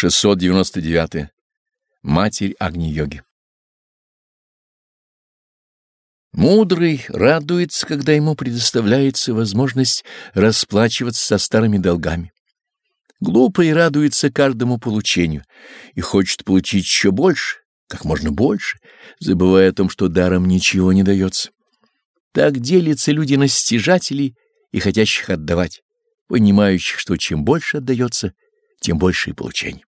699. Матерь Агни-йоги Мудрый радуется, когда ему предоставляется возможность расплачиваться со старыми долгами. Глупый радуется каждому получению и хочет получить еще больше, как можно больше, забывая о том, что даром ничего не дается. Так делятся люди на стяжателей и хотящих отдавать, понимающих, что чем больше отдается, тем больше и получений.